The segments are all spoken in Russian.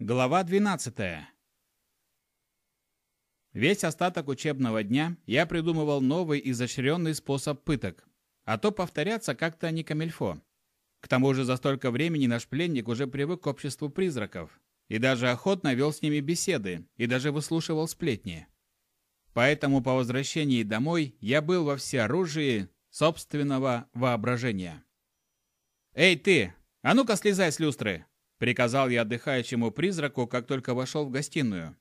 Глава 12. Весь остаток учебного дня я придумывал новый изощренный способ пыток, а то повторяться как-то не камельфо. К тому же за столько времени наш пленник уже привык к обществу призраков и даже охотно вел с ними беседы и даже выслушивал сплетни. Поэтому по возвращении домой я был во всеоружии собственного воображения. «Эй ты, а ну-ка слезай с люстры!» Приказал я отдыхающему призраку, как только вошел в гостиную.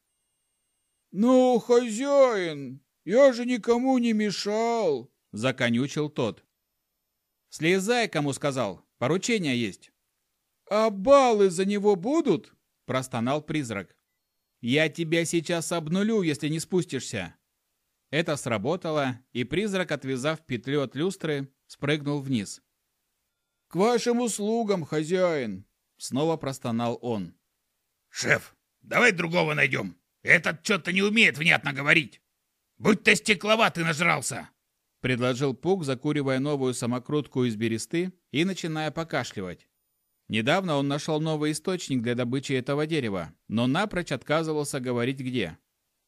«Ну, хозяин, я же никому не мешал!» — законючил тот. «Слезай, кому сказал, поручение есть». «А баллы за него будут?» – простонал призрак. «Я тебя сейчас обнулю, если не спустишься». Это сработало, и призрак, отвязав петлю от люстры, спрыгнул вниз. «К вашим услугам, хозяин!» Снова простонал он. «Шеф, давай другого найдем. Этот что-то не умеет внятно говорить. Будь то стекловатый нажрался!» Предложил Пук, закуривая новую самокрутку из бересты и начиная покашливать. Недавно он нашел новый источник для добычи этого дерева, но напрочь отказывался говорить где.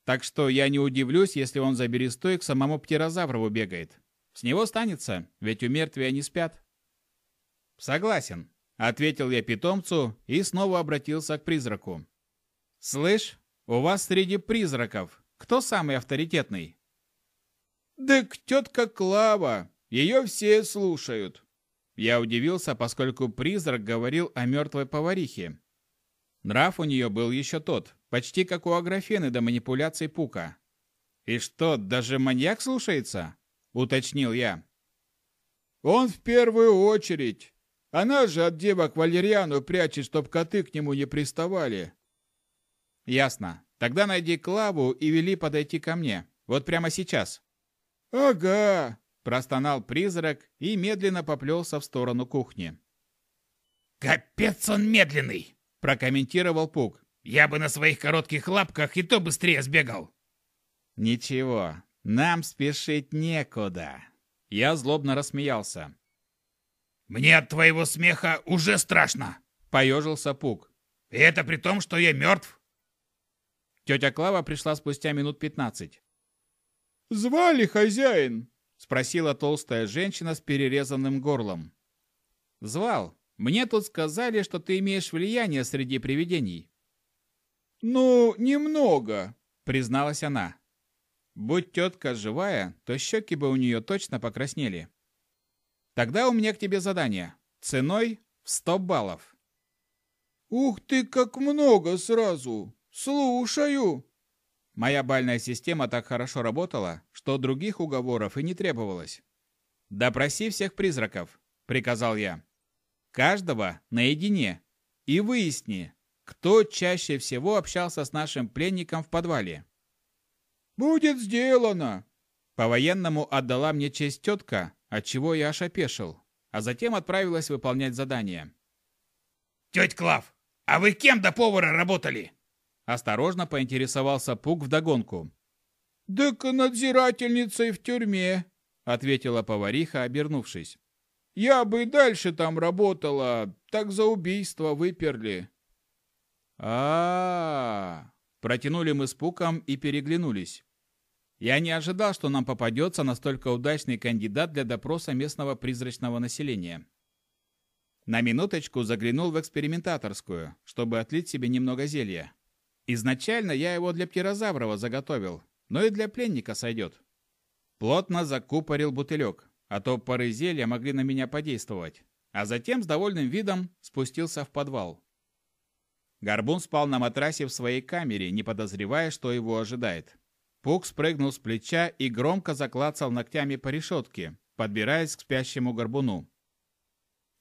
Так что я не удивлюсь, если он за берестой к самому птерозавру бегает. С него станется, ведь у мертвия не спят. Согласен, Ответил я питомцу и снова обратился к призраку. «Слышь, у вас среди призраков кто самый авторитетный?» «Так тетка Клава, ее все слушают». Я удивился, поскольку призрак говорил о мертвой поварихе. Нрав у нее был еще тот, почти как у Аграфены до манипуляций Пука. «И что, даже маньяк слушается?» — уточнил я. «Он в первую очередь. Она же от девок валерьяну прячет, чтоб коты к нему не приставали. Ясно. Тогда найди Клаву и вели подойти ко мне. Вот прямо сейчас. Ага, простонал призрак и медленно поплелся в сторону кухни. Капец он медленный, прокомментировал Пук. Я бы на своих коротких лапках и то быстрее сбегал. Ничего, нам спешить некуда. Я злобно рассмеялся. «Мне от твоего смеха уже страшно!» — поежился Пук. «И это при том, что я мертв!» Тетя Клава пришла спустя минут пятнадцать. «Звали хозяин?» — спросила толстая женщина с перерезанным горлом. «Звал. Мне тут сказали, что ты имеешь влияние среди привидений». «Ну, немного», — призналась она. Будь тетка живая, то щеки бы у нее точно покраснели. Тогда у меня к тебе задание. Ценой в 100 баллов. Ух ты, как много сразу! Слушаю. Моя бальная система так хорошо работала, что других уговоров и не требовалось. «Допроси всех призраков», — приказал я. «Каждого наедине. И выясни, кто чаще всего общался с нашим пленником в подвале». «Будет сделано!» По-военному отдала мне честь тетка, отчего я аж опешил, а затем отправилась выполнять задание. «Тетя Клав, а вы кем до повара работали?» Осторожно поинтересовался Пук вдогонку. «Так надзирательницей в тюрьме», — ответила повариха, обернувшись. «Я бы дальше там работала, так за убийство выперли». А, -а, -а, Протянули мы с Пуком и переглянулись. Я не ожидал, что нам попадется настолько удачный кандидат для допроса местного призрачного населения. На минуточку заглянул в экспериментаторскую, чтобы отлить себе немного зелья. Изначально я его для птерозаврова заготовил, но и для пленника сойдет. Плотно закупорил бутылек, а то пары зелья могли на меня подействовать, а затем с довольным видом спустился в подвал. Горбун спал на матрасе в своей камере, не подозревая, что его ожидает. Пук спрыгнул с плеча и громко заклацал ногтями по решетке, подбираясь к спящему горбуну.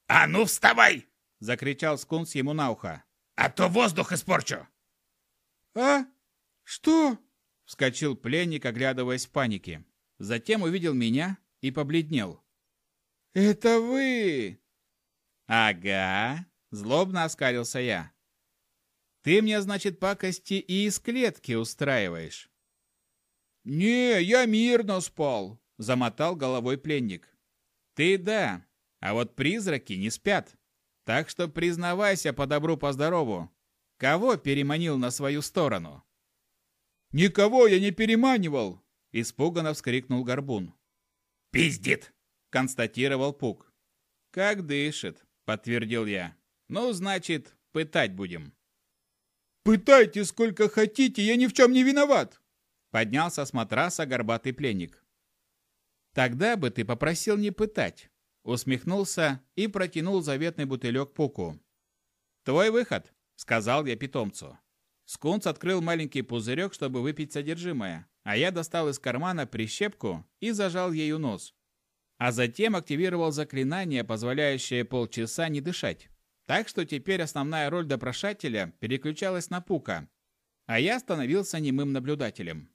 «А ну вставай!» — закричал скунс ему на ухо. «А то воздух испорчу!» «А? Что?» — вскочил пленник, оглядываясь в панике. Затем увидел меня и побледнел. «Это вы!» «Ага!» — злобно оскалился я. «Ты мне, значит, пакости и из клетки устраиваешь?» «Не, я мирно спал», — замотал головой пленник. «Ты да, а вот призраки не спят. Так что признавайся по добру, по здорову. Кого переманил на свою сторону? Никого я не переманивал, испуганно вскрикнул Горбун. Пиздит, констатировал Пук. Как дышит, подтвердил я. Ну, значит, пытать будем. Пытайте сколько хотите, я ни в чем не виноват. Поднялся с матраса горбатый пленник. Тогда бы ты попросил не пытать. Усмехнулся и протянул заветный бутылек Пуку. Твой выход, сказал я питомцу. Скунс открыл маленький пузырек, чтобы выпить содержимое, а я достал из кармана прищепку и зажал ею нос. А затем активировал заклинание, позволяющее полчаса не дышать. Так что теперь основная роль допрошателя переключалась на Пука, а я становился немым наблюдателем.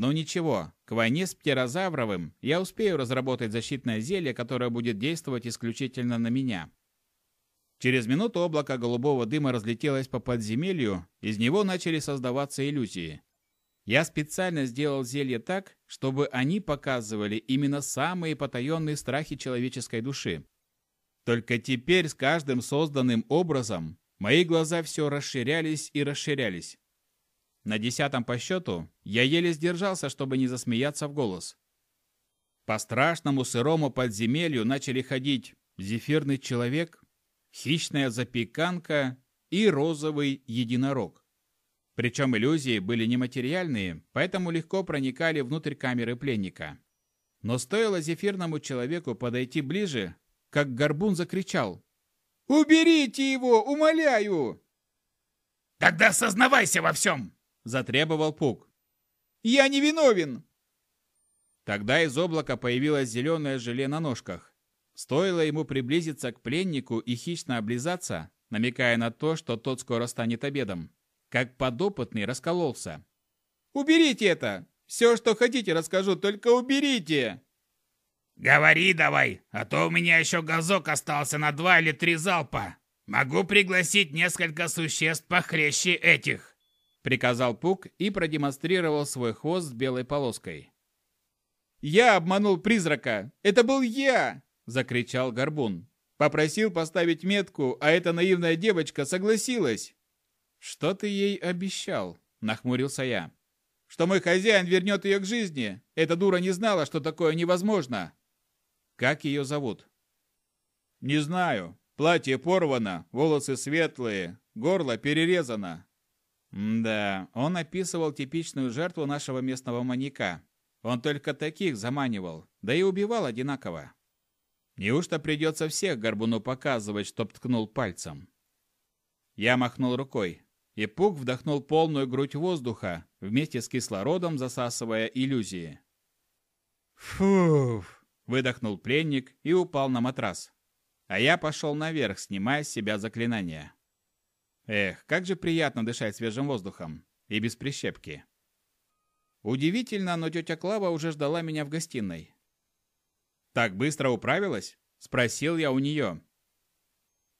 Но ничего, к войне с птерозавровым я успею разработать защитное зелье, которое будет действовать исключительно на меня. Через минуту облако голубого дыма разлетелось по подземелью, из него начали создаваться иллюзии. Я специально сделал зелье так, чтобы они показывали именно самые потаенные страхи человеческой души. Только теперь с каждым созданным образом мои глаза все расширялись и расширялись. На десятом по счету я еле сдержался, чтобы не засмеяться в голос. По страшному сырому подземелью начали ходить зефирный человек, хищная запеканка и розовый единорог. Причем иллюзии были нематериальные, поэтому легко проникали внутрь камеры пленника. Но стоило зефирному человеку подойти ближе, как Горбун закричал. «Уберите его, умоляю!» «Тогда сознавайся во всем!» – затребовал Пук. «Я не виновен!» Тогда из облака появилось зеленое желе на ножках. Стоило ему приблизиться к пленнику и хищно облизаться, намекая на то, что тот скоро станет обедом, как подопытный раскололся. «Уберите это! Все, что хотите, расскажу, только уберите!» «Говори давай, а то у меня еще газок остался на два или три залпа. Могу пригласить несколько существ похлеще этих!» Приказал Пук и продемонстрировал свой хвост с белой полоской. «Я обманул призрака! Это был я!» закричал Горбун. Попросил поставить метку, а эта наивная девочка согласилась. Что ты ей обещал? нахмурился я. Что мой хозяин вернет ее к жизни. Эта дура не знала, что такое невозможно. Как ее зовут? Не знаю. Платье порвано, волосы светлые, горло перерезано. Да, он описывал типичную жертву нашего местного маньяка. Он только таких заманивал, да и убивал одинаково. Неужто придется всех горбуну показывать, чтоб ткнул пальцем? Я махнул рукой, и Пук вдохнул полную грудь воздуха, вместе с кислородом засасывая иллюзии. «Фуф!» – выдохнул пленник и упал на матрас. А я пошел наверх, снимая с себя заклинание. Эх, как же приятно дышать свежим воздухом. И без прищепки. Удивительно, но тетя Клава уже ждала меня в гостиной. «Так быстро управилась?» – спросил я у нее.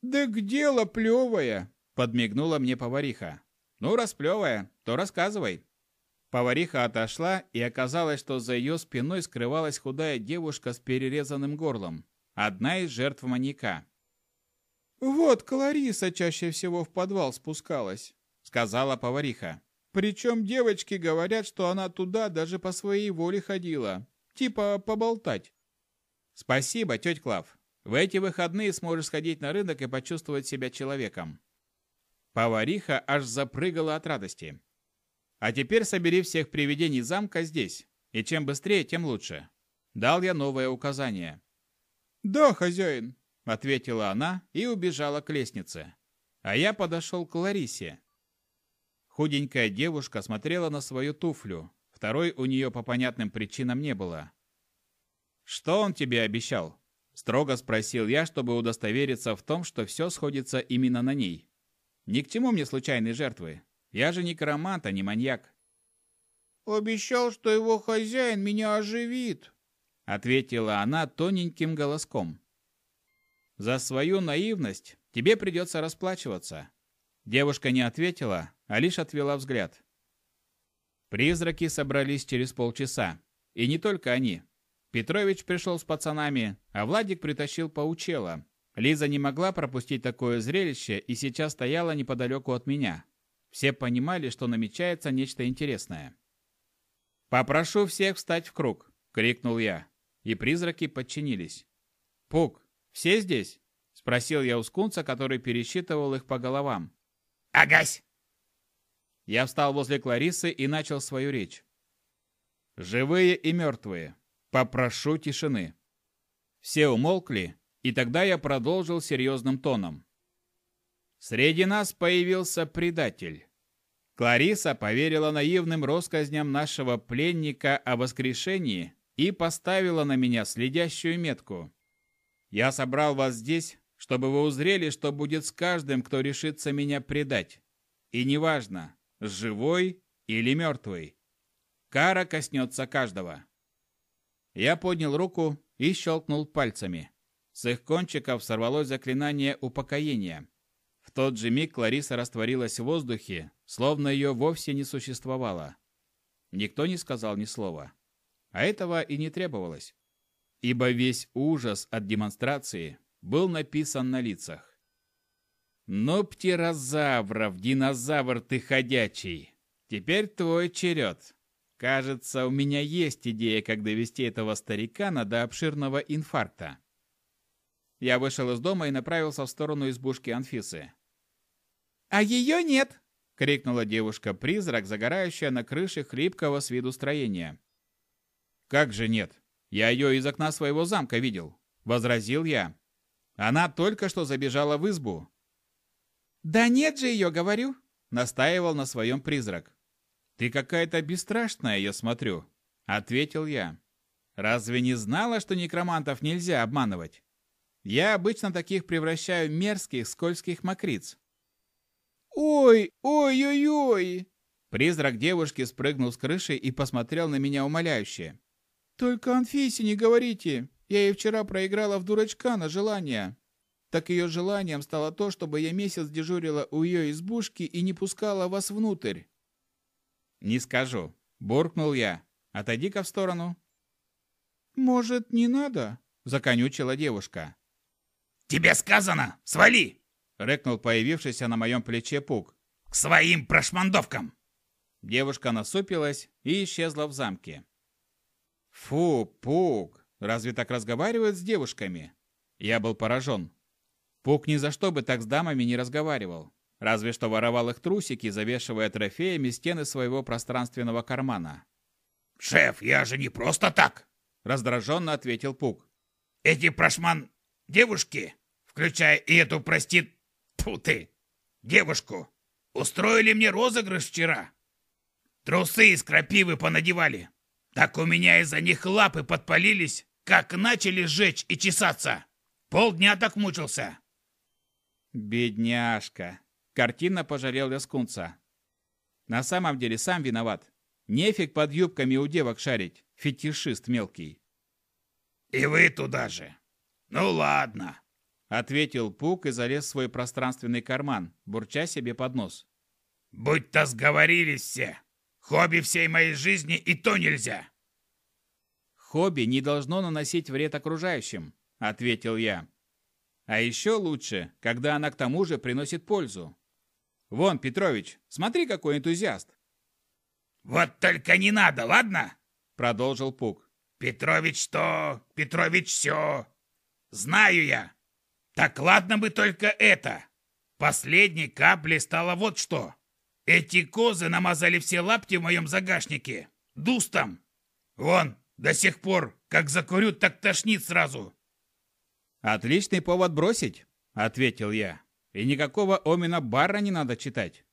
«Да к дело плевое!» – подмигнула мне повариха. «Ну, раз плевая, то рассказывай». Повариха отошла, и оказалось, что за ее спиной скрывалась худая девушка с перерезанным горлом. Одна из жертв маньяка. «Вот Клариса чаще всего в подвал спускалась», — сказала повариха. «Причем девочки говорят, что она туда даже по своей воле ходила. Типа поболтать. Спасибо, тетя Клав. В эти выходные сможешь сходить на рынок и почувствовать себя человеком. Повариха аж запрыгала от радости. А теперь собери всех привидений замка здесь, и чем быстрее, тем лучше. Дал я новое указание. Да, хозяин, ответила она и убежала к лестнице. А я подошел к Ларисе. Худенькая девушка смотрела на свою туфлю. Второй у нее по понятным причинам не было. «Что он тебе обещал?» Строго спросил я, чтобы удостовериться в том, что все сходится именно на ней. Ни к чему мне случайные жертвы. Я же не карамант, а не маньяк. «Обещал, что его хозяин меня оживит», — ответила она тоненьким голоском. «За свою наивность тебе придется расплачиваться». Девушка не ответила, а лишь отвела взгляд. Призраки собрались через полчаса. И не только они. Петрович пришел с пацанами, а Владик притащил паучела. Лиза не могла пропустить такое зрелище и сейчас стояла неподалеку от меня. Все понимали, что намечается нечто интересное. «Попрошу всех встать в круг!» — крикнул я. И призраки подчинились. «Пук, все здесь?» — спросил я у скунца, который пересчитывал их по головам. «Агась!» Я встал возле Кларисы и начал свою речь. «Живые и мертвые, попрошу тишины». Все умолкли, и тогда я продолжил серьезным тоном. Среди нас появился предатель. Клариса поверила наивным россказням нашего пленника о воскрешении и поставила на меня следящую метку. Я собрал вас здесь, чтобы вы узрели, что будет с каждым, кто решится меня предать. И неважно, живой или мертвый. Кара коснется каждого. Я поднял руку и щелкнул пальцами. С их кончиков сорвалось заклинание упокоения. В тот же миг Клариса растворилась в воздухе, словно ее вовсе не существовало. Никто не сказал ни слова. А этого и не требовалось. Ибо весь ужас от демонстрации был написан на лицах. «Ну, птерозавров, динозавр ты ходячий! Теперь твой черед. Кажется, у меня есть идея, как довести этого старикана до обширного инфаркта. Я вышел из дома и направился в сторону избушки Анфисы. «А ее нет!» — крикнула девушка-призрак, загорающая на крыше хлипкого с виду строения. «Как же нет? Я ее из окна своего замка видел», — возразил я. «Она только что забежала в избу». «Да нет же ее, говорю!» — настаивал на своем призрак. «Ты какая-то бесстрашная, я смотрю», — ответил я. «Разве не знала, что некромантов нельзя обманывать?» Я обычно таких превращаю мерзких, скользких мокриц. «Ой, ой-ой-ой!» Призрак девушки спрыгнул с крыши и посмотрел на меня умоляюще. «Только Анфисе не говорите. Я ей вчера проиграла в дурачка на желание. Так ее желанием стало то, чтобы я месяц дежурила у ее избушки и не пускала вас внутрь». «Не скажу», — буркнул я. «Отойди-ка в сторону». «Может, не надо?» — законючила девушка. «Тебе сказано! Свали!» — рыкнул появившийся на моем плече Пук. «К своим прошмандовкам!» Девушка насупилась и исчезла в замке. «Фу, Пук! Разве так разговаривают с девушками?» Я был поражен. Пук ни за что бы так с дамами не разговаривал. Разве что воровал их трусики, завешивая трофеями стены своего пространственного кармана. «Шеф, я же не просто так!» Раздраженно ответил Пук. «Эти прошман... девушки включая и эту, прости, тьфу ты, девушку, устроили мне розыгрыш вчера. Трусы из крапивы понадевали. Так у меня из-за них лапы подпалились, как начали жечь и чесаться. Полдня так мучился. Бедняжка. Картина пожалел Лескунца. На самом деле сам виноват. Нефиг под юбками у девок шарить, фетишист мелкий. И вы туда же. Ну ладно. Ответил Пук и залез в свой пространственный карман, бурча себе под нос. «Будь-то сговорились все! Хобби всей моей жизни и то нельзя!» «Хобби не должно наносить вред окружающим», — ответил я. «А еще лучше, когда она к тому же приносит пользу. Вон, Петрович, смотри, какой энтузиаст!» «Вот только не надо, ладно?» — продолжил Пук. «Петрович то, Петрович все. Знаю я, так ладно бы только это. Последней каплей стало вот что. Эти козы намазали все лапти в моем загашнике. Дустом. Вон, до сих пор, как закурю, так тошнит сразу. Отличный повод бросить, ответил я. И никакого Омина Барра не надо читать.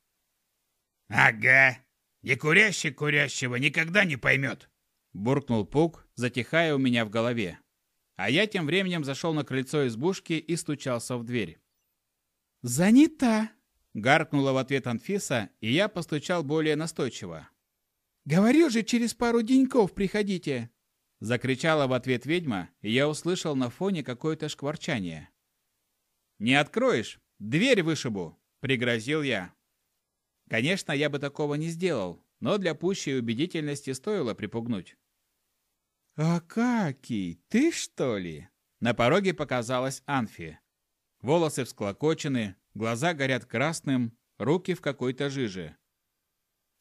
Ага. Не курящий курящего никогда не поймет. Буркнул Пук, затихая у меня в голове. А я тем временем зашел на крыльцо избушки и стучался в дверь. «Занята!» — гаркнула в ответ Анфиса, и я постучал более настойчиво. «Говорю же, через пару деньков приходите!» Закричала в ответ ведьма, и я услышал на фоне какое-то шкварчание. «Не откроешь? Дверь вышибу!» — пригрозил я. Конечно, я бы такого не сделал, но для пущей убедительности стоило припугнуть. «Акакий, ты что ли?» На пороге показалась Анфи. Волосы всклокочены, глаза горят красным, руки в какой-то жиже.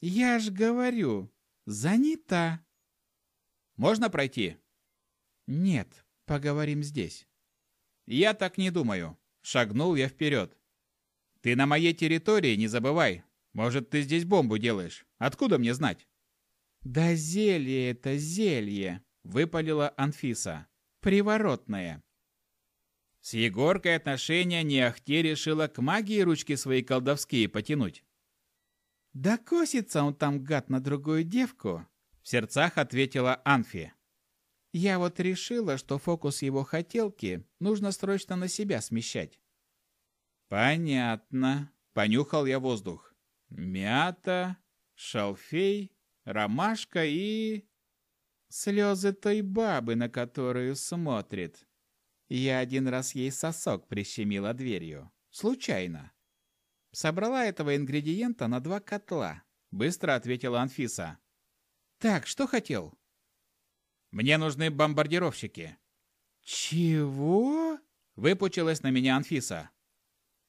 «Я ж говорю, занята!» «Можно пройти?» «Нет, поговорим здесь». «Я так не думаю». Шагнул я вперед. «Ты на моей территории, не забывай. Может, ты здесь бомбу делаешь? Откуда мне знать?» «Да зелье это зелье!» — выпалила Анфиса. «Приворотное!» С Егоркой отношения не ахте решила к магии ручки свои колдовские потянуть. «Да косится он там, гад, на другую девку!» — в сердцах ответила Анфи. Я вот решила, что фокус его хотелки нужно срочно на себя смещать. Понятно. Понюхал я воздух. Мята, шалфей, ромашка и... Слезы той бабы, на которую смотрит. Я один раз ей сосок прищемила дверью. Случайно. Собрала этого ингредиента на два котла. Быстро ответила Анфиса. Так, что хотел? Мне нужны бомбардировщики». «Чего?» – выпучилась на меня Анфиса.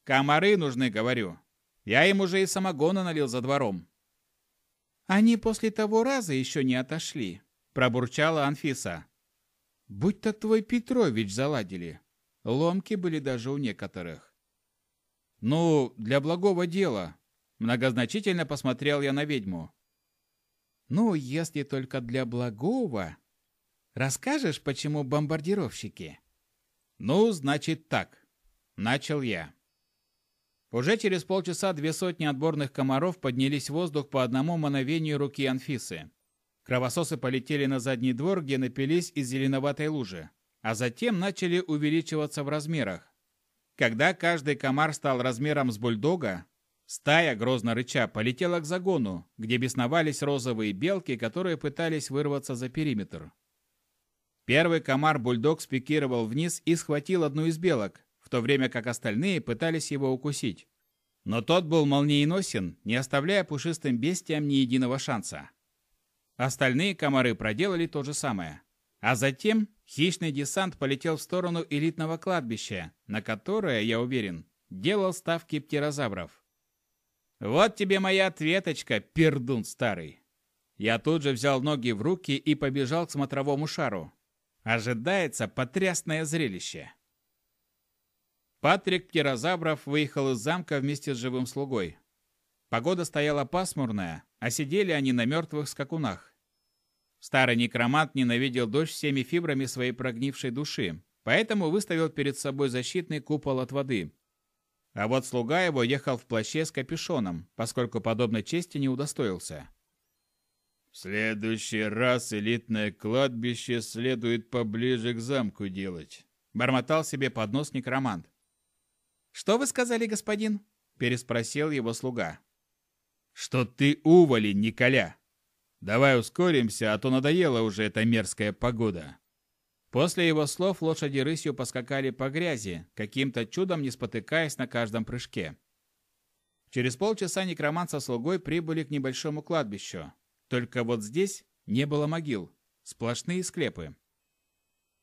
«Комары нужны, говорю. Я им уже и самогона налил за двором». «Они после того раза еще не отошли», – пробурчала Анфиса. «Будь-то твой Петрович заладили. Ломки были даже у некоторых». «Ну, для благого дела», – многозначительно посмотрел я на ведьму. «Ну, если только для благого», Расскажешь, почему бомбардировщики? Ну, значит так. Начал я. Уже через полчаса две сотни отборных комаров поднялись в воздух по одному мановению руки Анфисы. Кровососы полетели на задний двор, где напились из зеленоватой лужи, а затем начали увеличиваться в размерах. Когда каждый комар стал размером с бульдога, стая, грозно рыча, полетела к загону, где бесновались розовые белки, которые пытались вырваться за периметр. Первый комар-бульдог спикировал вниз и схватил одну из белок, в то время как остальные пытались его укусить. Но тот был молниеносен, не оставляя пушистым бестиям ни единого шанса. Остальные комары проделали то же самое. А затем хищный десант полетел в сторону элитного кладбища, на которое, я уверен, делал ставки птерозавров. «Вот тебе моя ответочка, пердун старый!» Я тут же взял ноги в руки и побежал к смотровому шару. Ожидается потрясное зрелище. Патрик Птерозавров выехал из замка вместе с живым слугой. Погода стояла пасмурная, а сидели они на мертвых скакунах. Старый некромант ненавидел дождь всеми фибрами своей прогнившей души, поэтому выставил перед собой защитный купол от воды. А вот слуга его ехал в плаще с капюшоном, поскольку подобной чести не удостоился следующий раз элитное кладбище следует поближе к замку делать», — бормотал себе под нос некромант. «Что вы сказали, господин?» — переспросил его слуга. «Что ты уволень, Николя! Давай ускоримся, а то надоела уже эта мерзкая погода». После его слов лошади рысью поскакали по грязи, каким-то чудом не спотыкаясь на каждом прыжке. Через полчаса некромант со слугой прибыли к небольшому кладбищу, только вот здесь не было могил, сплошные склепы.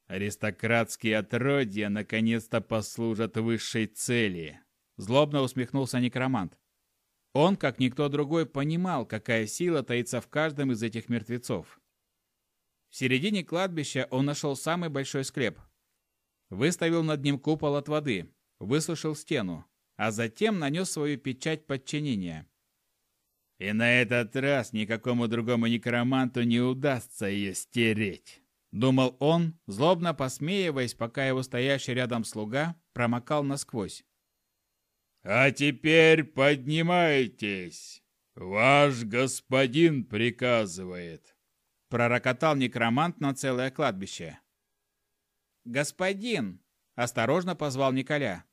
«Аристократские отродья наконец-то послужат высшей цели», — злобно усмехнулся некромант. Он, как никто другой, понимал, какая сила таится в каждом из этих мертвецов. В середине кладбища он нашел самый большой склеп. Выставил над ним купол от воды, высушил стену, а затем нанес свою печать подчинения. И на этот раз никакому другому некроманту не удастся ее стереть. Думал он, злобно посмеиваясь, пока его стоящий рядом слуга промокал насквозь. «А теперь поднимайтесь! Ваш господин приказывает!» Пророкотал некромант на целое кладбище. «Господин!» – осторожно позвал Николя.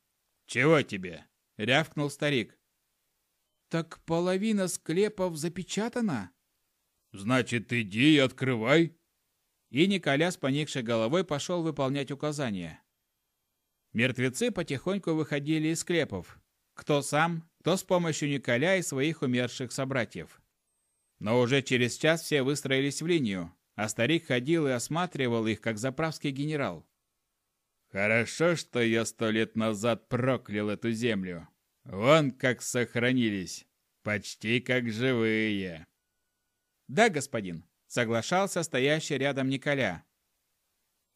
«Чего тебе?» – рявкнул старик. «Так половина склепов запечатана?» «Значит, иди и открывай!» И Николя с поникшей головой пошел выполнять указания. Мертвецы потихоньку выходили из склепов. Кто сам, кто с помощью Николя и своих умерших собратьев. Но уже через час все выстроились в линию, а старик ходил и осматривал их, как заправский генерал. Хорошо, что я сто лет назад проклял эту землю. Вон как сохранились. Почти как живые. Да, господин, соглашался стоящий рядом Николя.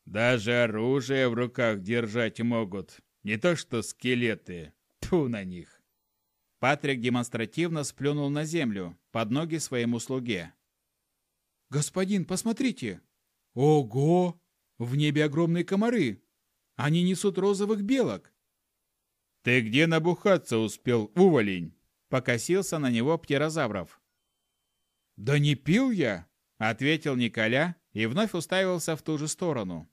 Даже оружие в руках держать могут. Не то что скелеты. Тьфу на них. Патрик демонстративно сплюнул на землю, под ноги своему слуге. «Господин, посмотрите! Ого! В небе огромные комары! Они несут розовых белок!» «Ты где набухаться успел, уволень?» Покосился на него птерозавров. «Да не пил я!» — ответил Николя и вновь уставился в ту же сторону.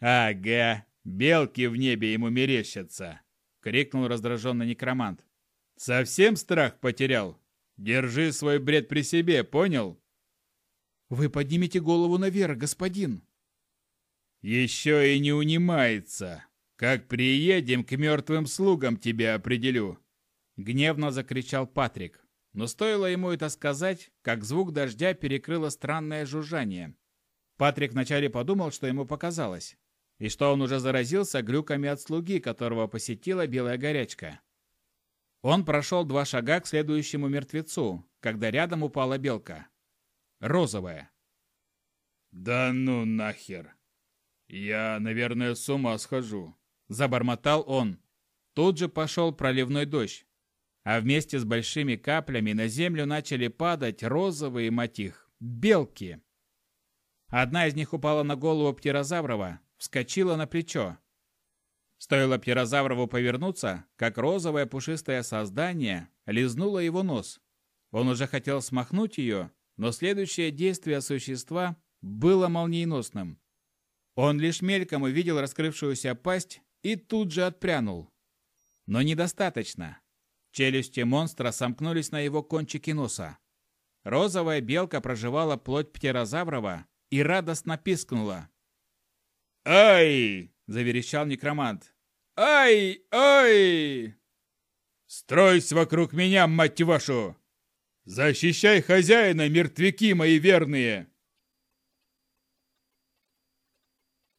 «Ага, белки в небе ему мерещатся!» — крикнул раздраженный некромант. «Совсем страх потерял? Держи свой бред при себе, понял?» «Вы поднимите голову наверх, господин!» «Еще и не унимается! Как приедем, к мертвым слугам тебя определю!» Гневно закричал Патрик. Но стоило ему это сказать, как звук дождя перекрыло странное жужжание. Патрик вначале подумал, что ему показалось, и что он уже заразился глюками от слуги, которого посетила белая горячка. Он прошел два шага к следующему мертвецу, когда рядом упала белка. Розовая. «Да ну нахер! Я, наверное, с ума схожу!» Забормотал он. Тут же пошел проливной дождь, а вместе с большими каплями на землю начали падать розовые, мать их, белки. Одна из них упала на голову птерозаврова, вскочила на плечо. Стоило птерозаврову повернуться, как розовое пушистое создание лизнуло его нос. Он уже хотел смахнуть ее, но следующее действие существа было молниеносным. Он лишь мельком увидел раскрывшуюся пасть и тут же отпрянул. Но недостаточно. Челюсти монстра сомкнулись на его кончике носа. Розовая белка проживала плоть птерозаврова и радостно пискнула. «Ай!» – заверещал некромант. «Ай! Ай!» «Стройся вокруг меня, мать вашу! Защищай хозяина, мертвяки мои верные!»